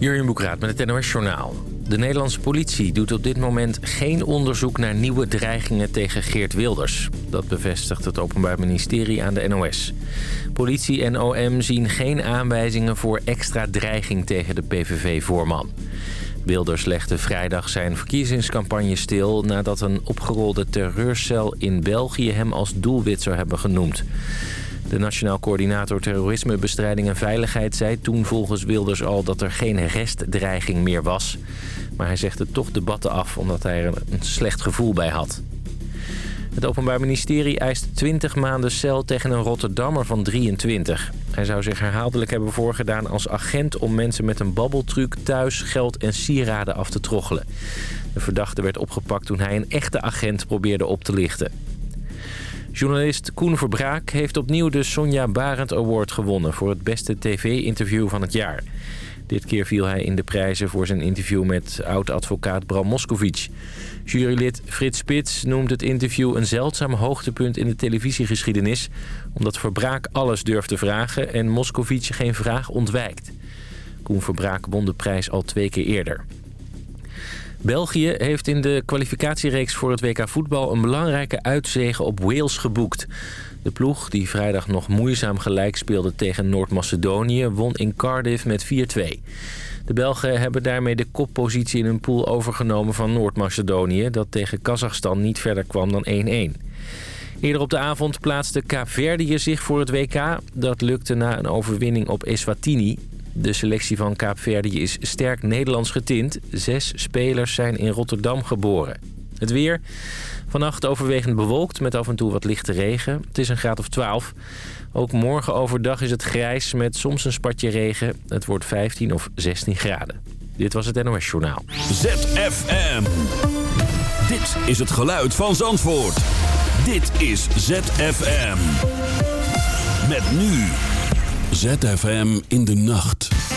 Jurjen Boekraat met het NOS Journaal. De Nederlandse politie doet op dit moment geen onderzoek naar nieuwe dreigingen tegen Geert Wilders. Dat bevestigt het Openbaar Ministerie aan de NOS. Politie en OM zien geen aanwijzingen voor extra dreiging tegen de PVV-voorman. Wilders legde vrijdag zijn verkiezingscampagne stil... nadat een opgerolde terreurcel in België hem als doelwit zou hebben genoemd. De Nationaal Coördinator Terrorismebestrijding en Veiligheid zei toen volgens Wilders al dat er geen restdreiging meer was. Maar hij zegde toch debatten af omdat hij er een slecht gevoel bij had. Het Openbaar Ministerie eist 20 maanden cel tegen een Rotterdammer van 23. Hij zou zich herhaaldelijk hebben voorgedaan als agent om mensen met een babbeltruc thuis geld en sieraden af te troggelen. De verdachte werd opgepakt toen hij een echte agent probeerde op te lichten. Journalist Koen Verbraak heeft opnieuw de Sonja Barend Award gewonnen... voor het beste tv-interview van het jaar. Dit keer viel hij in de prijzen voor zijn interview met oud-advocaat Bram Moskovic. Jurylid Frits Spits noemt het interview een zeldzaam hoogtepunt in de televisiegeschiedenis... omdat Verbraak alles durft te vragen en Moskovic geen vraag ontwijkt. Koen Verbraak won de prijs al twee keer eerder. België heeft in de kwalificatiereeks voor het WK voetbal een belangrijke uitzege op Wales geboekt. De ploeg, die vrijdag nog moeizaam gelijk speelde tegen Noord-Macedonië, won in Cardiff met 4-2. De Belgen hebben daarmee de koppositie in hun pool overgenomen van Noord-Macedonië... dat tegen Kazachstan niet verder kwam dan 1-1. Eerder op de avond plaatste Kaapverdië zich voor het WK. Dat lukte na een overwinning op Eswatini. De selectie van Kaapverdië is sterk Nederlands getint. Zes spelers zijn in Rotterdam geboren. Het weer. Vannacht overwegend bewolkt met af en toe wat lichte regen. Het is een graad of 12. Ook morgen overdag is het grijs met soms een spatje regen. Het wordt 15 of 16 graden. Dit was het NOS Journaal. ZFM. Dit is het geluid van Zandvoort. Dit is ZFM. Met nu. ZFM in de nacht.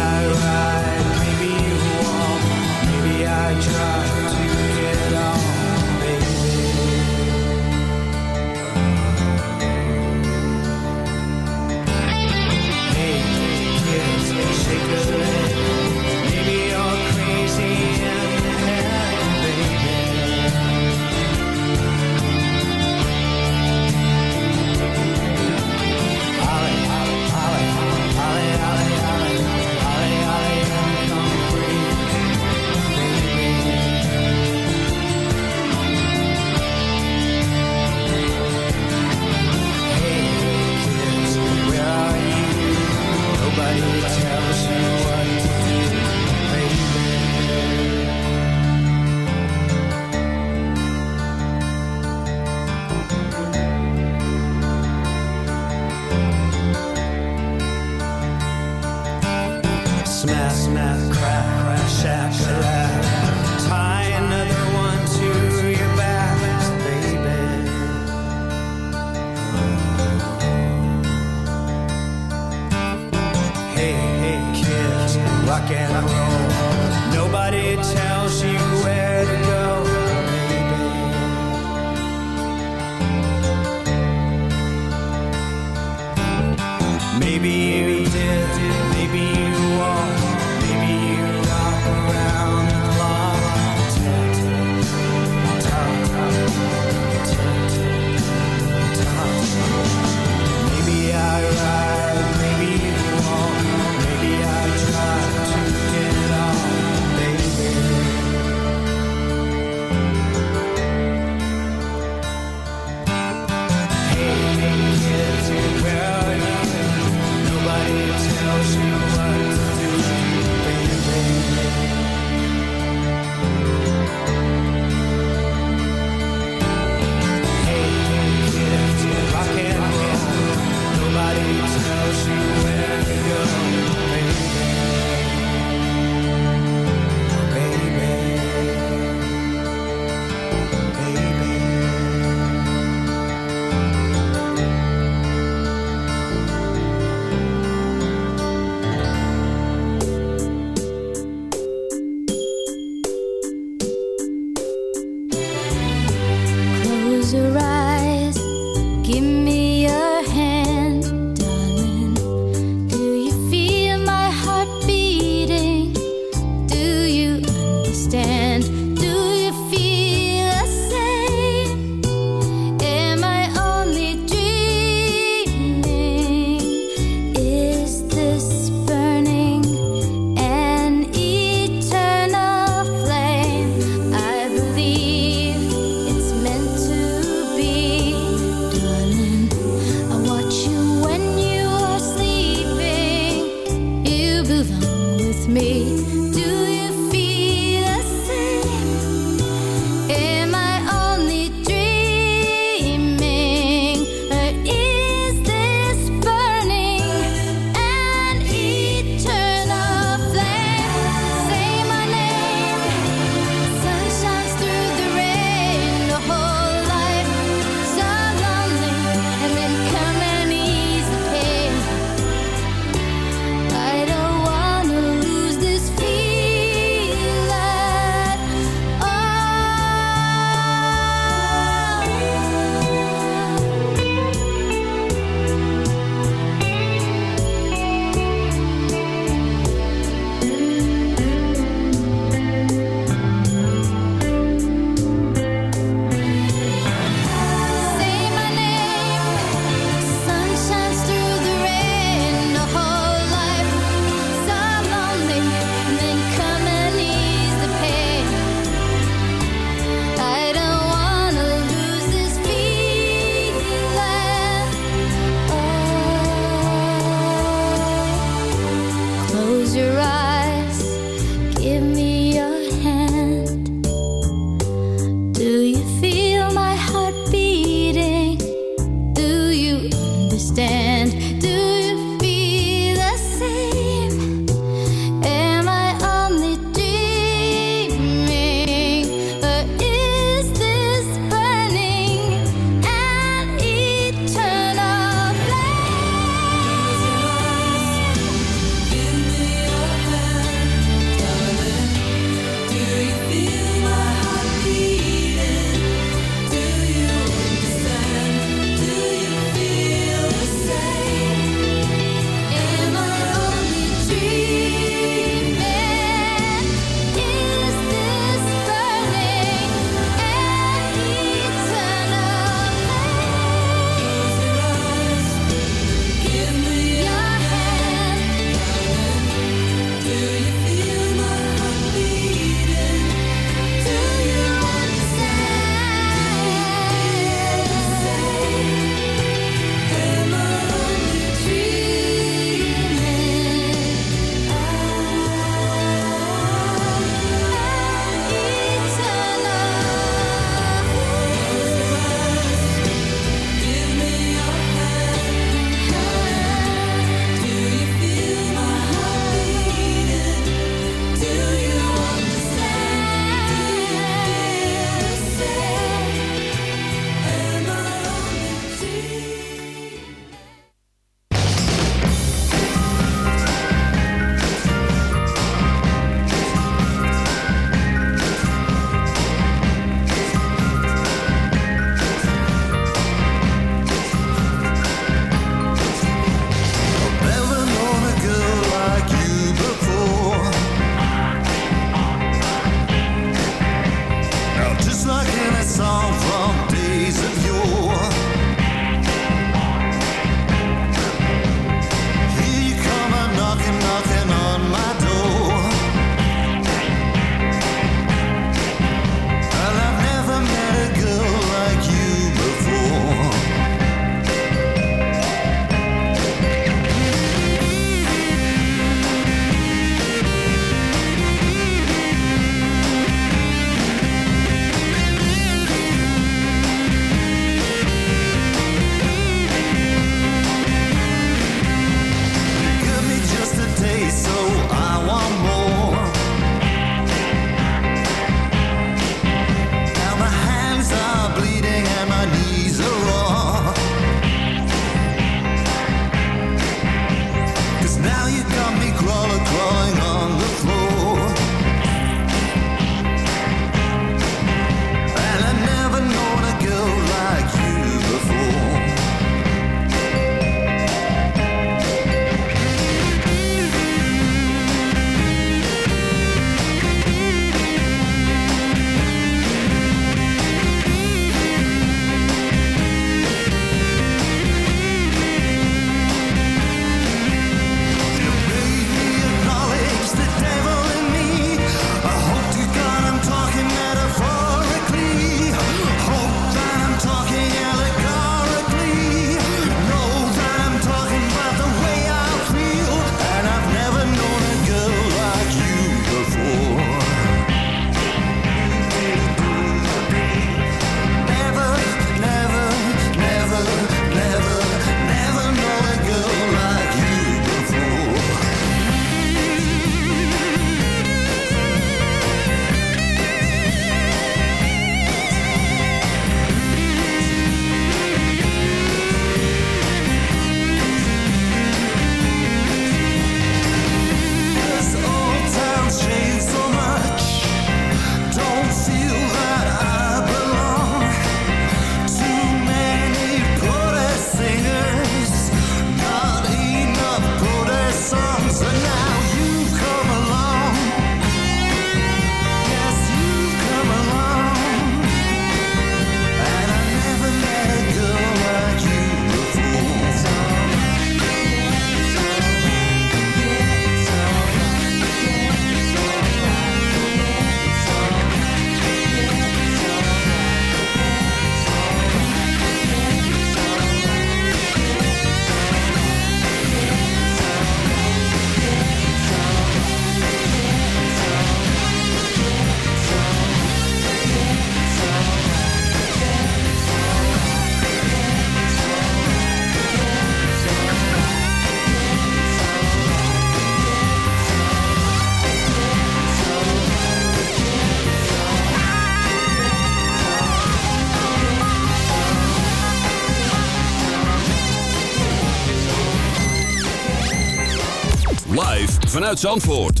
Zandvoort.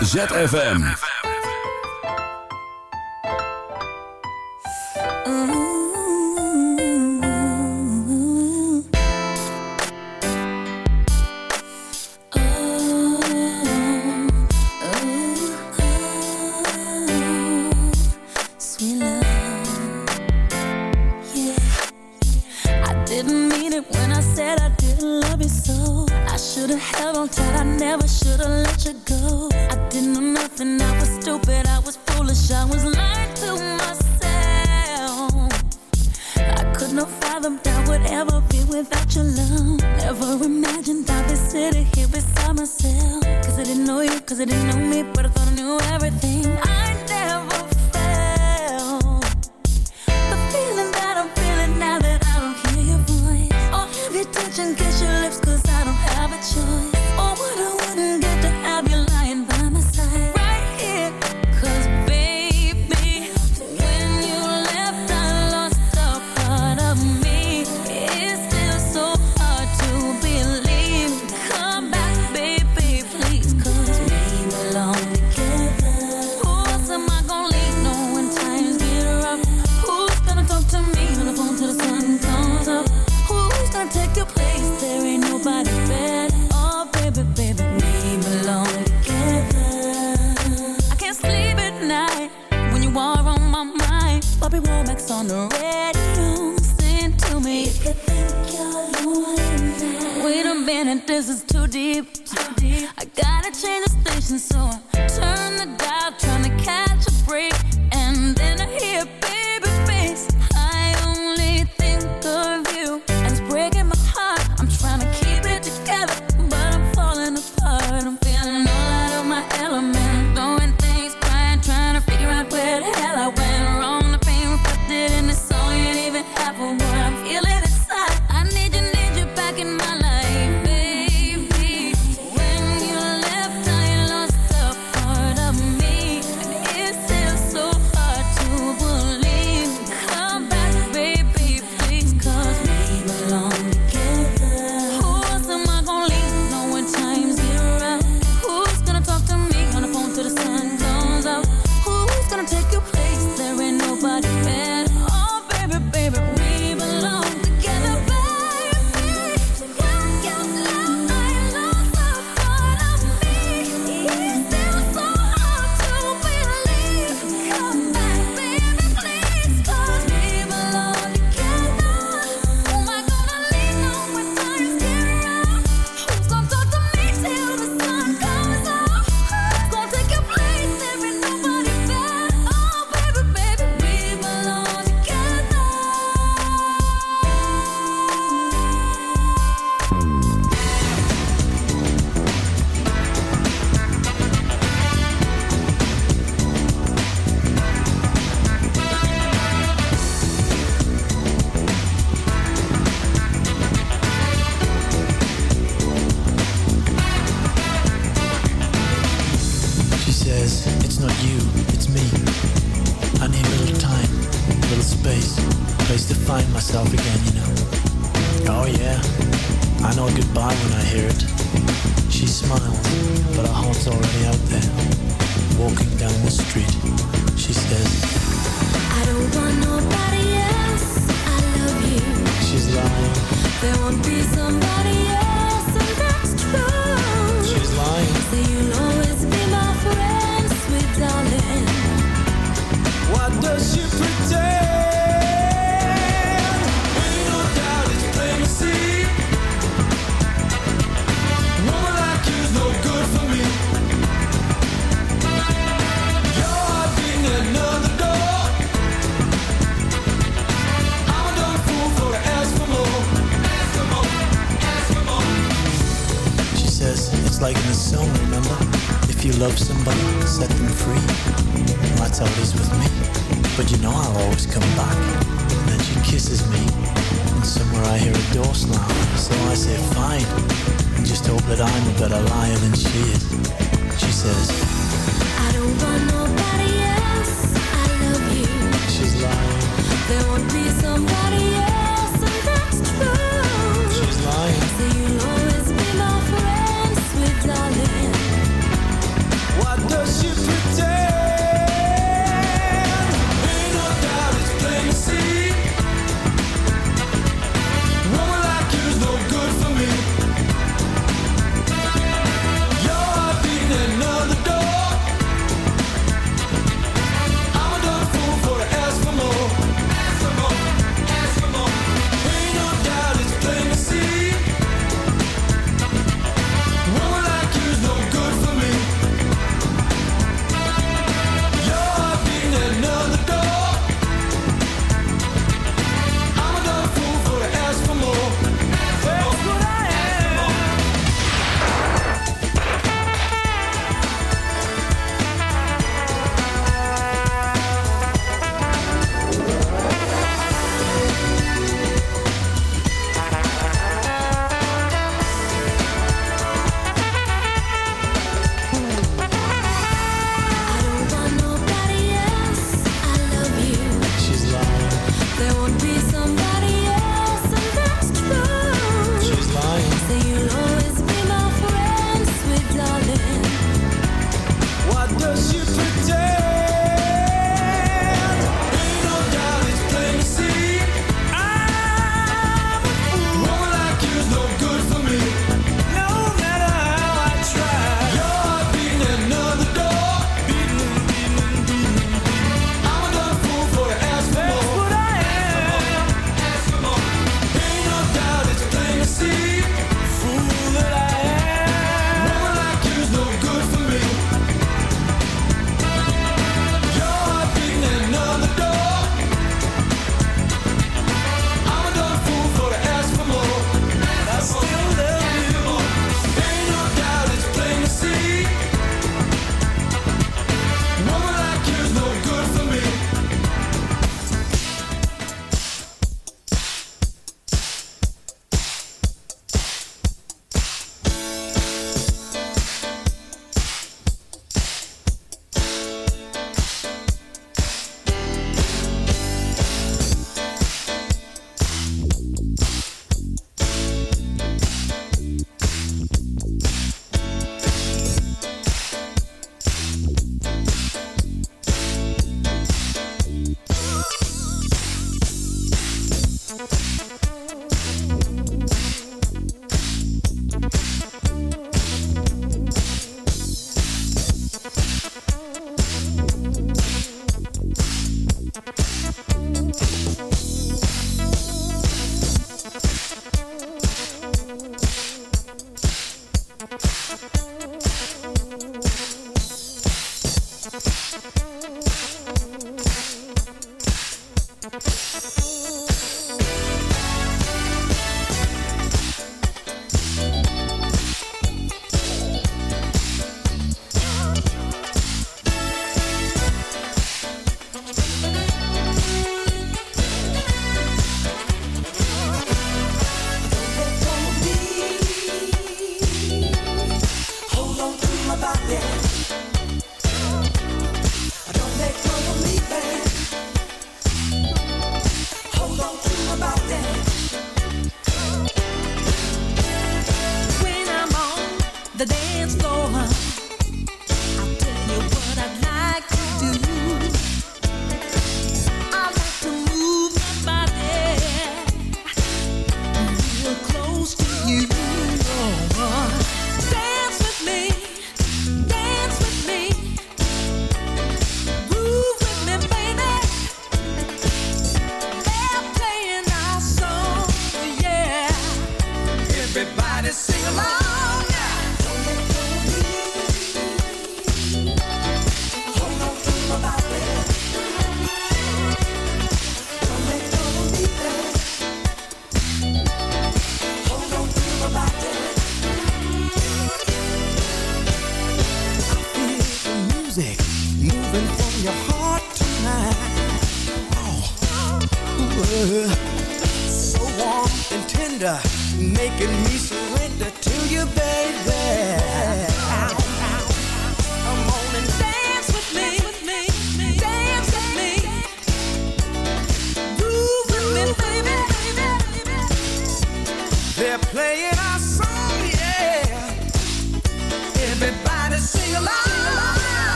ZFM.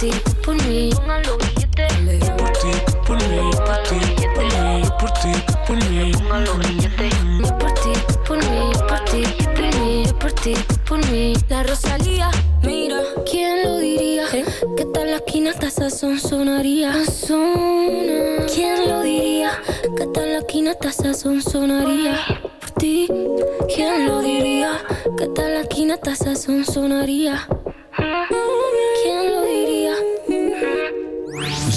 por ti, por mí, por ti, por mí, por ti, por mí. Por ti, por mí. La Rosalía, mira, ¿quién lo diría? Que tal la esquina sazón sonaría. ¿Quién lo diría? Que tal la esquina sazón sonaría. Por ti, ¿quién lo diría? Que tal la esquina sazón sonaría.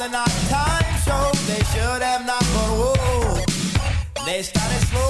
Island on time show. They should have not, but whoa. They started slow.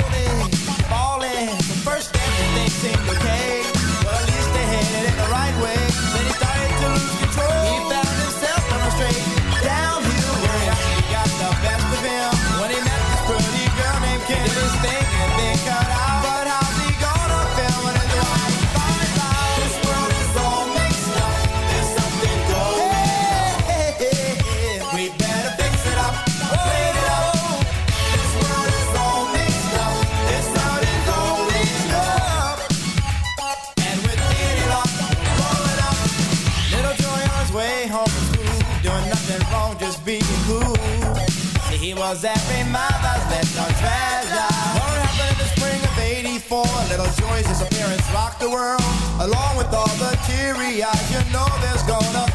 enjoys his appearance rocked the world. Along with all the teary eyes, you know there's gonna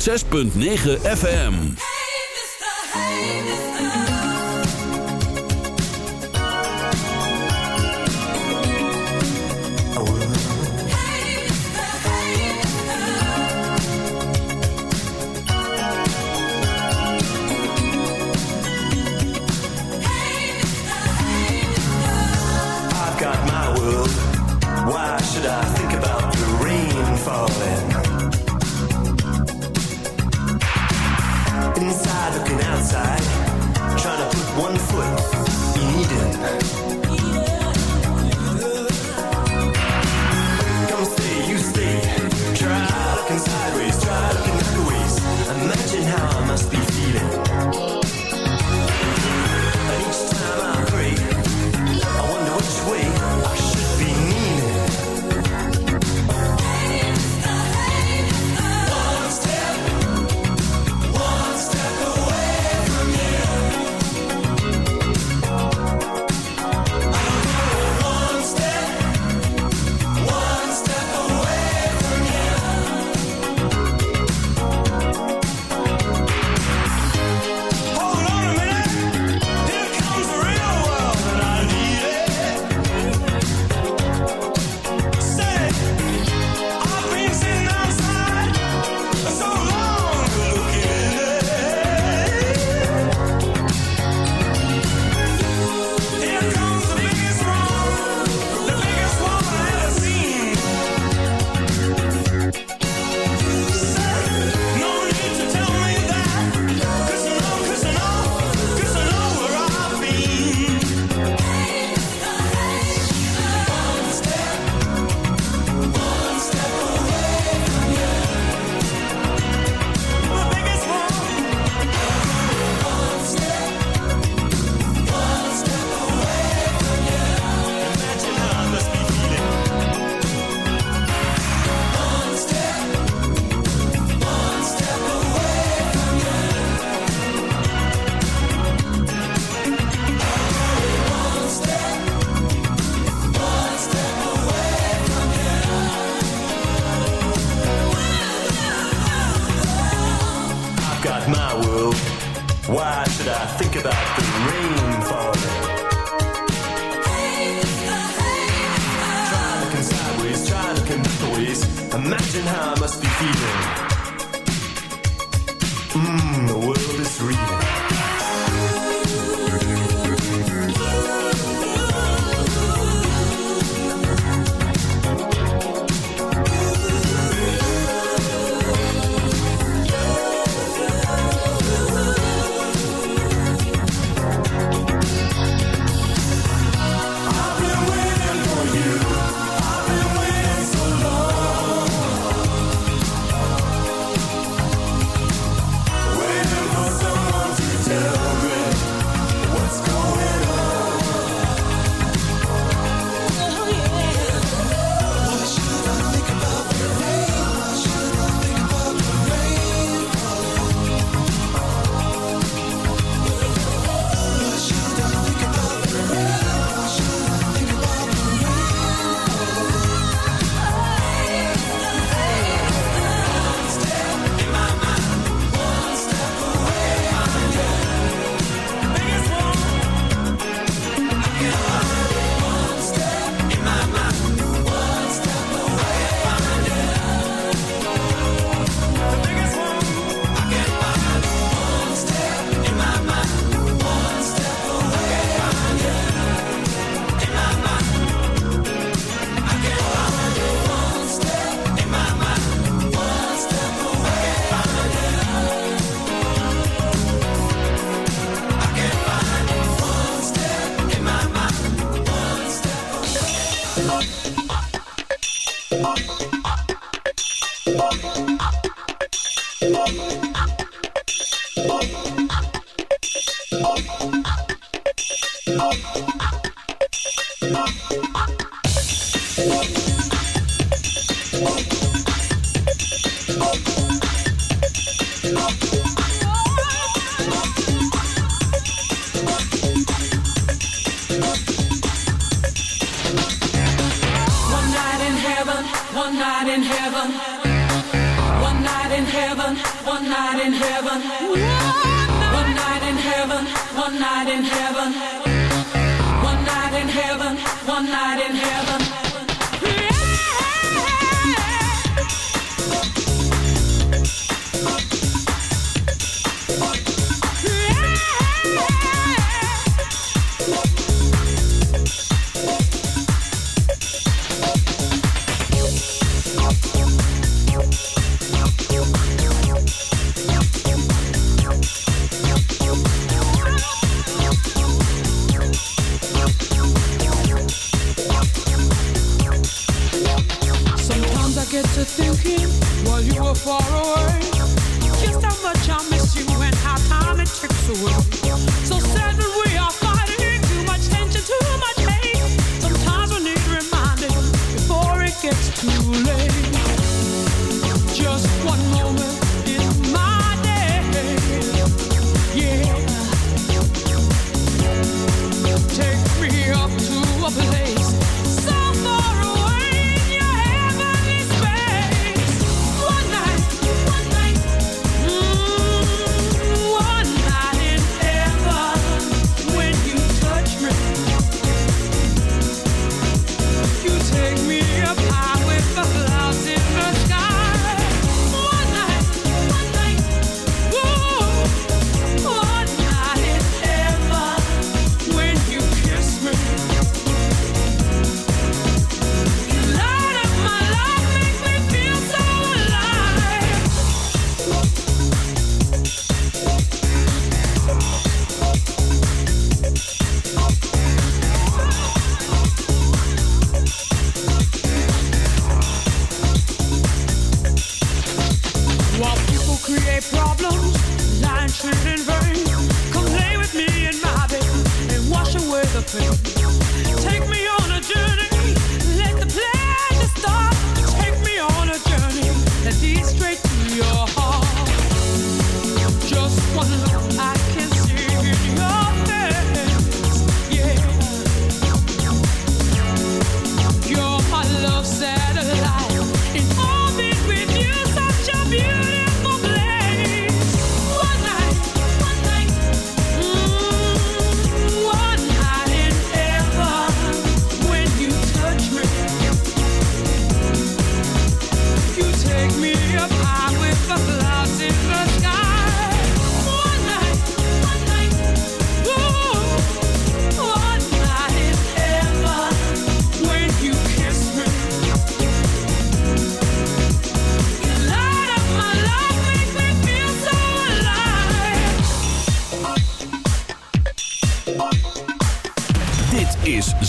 106.9 FM. Mmm. Mm.